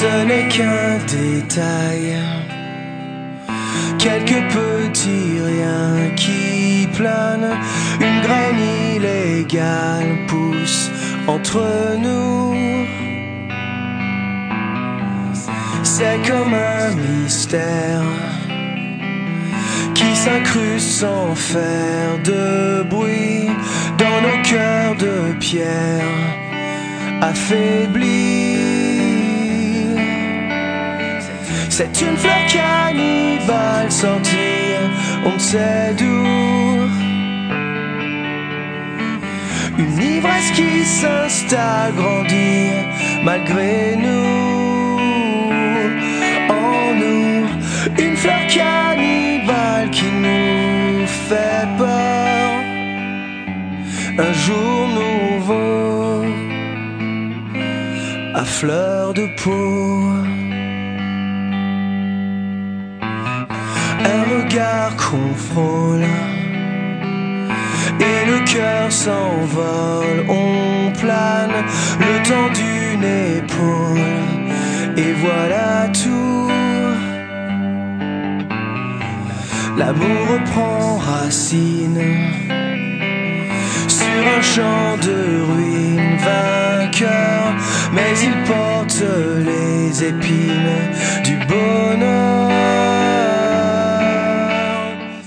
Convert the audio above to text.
Ce n'est qu'un détail, quelques petits riens qui planent, une graine illégale pousse entre nous. C'est comme un mystère qui s'incruste sans faire de bruit dans nos cœurs de pierre affaiblis. C'est une fleur cannibale sortir, on ne sait d'où. Une ivresse qui s'installe, grandir malgré nous. En nous, une fleur cannibale qui nous fait peur. Un jour nouveau, à fleur de peau. Regard qu'on frôle et le cœur s'envole, on plane le temps d'une épaule, et voilà tout. L'amour reprend racine sur un champ de ruines, vainqueur, mais il porte les épines du bonheur.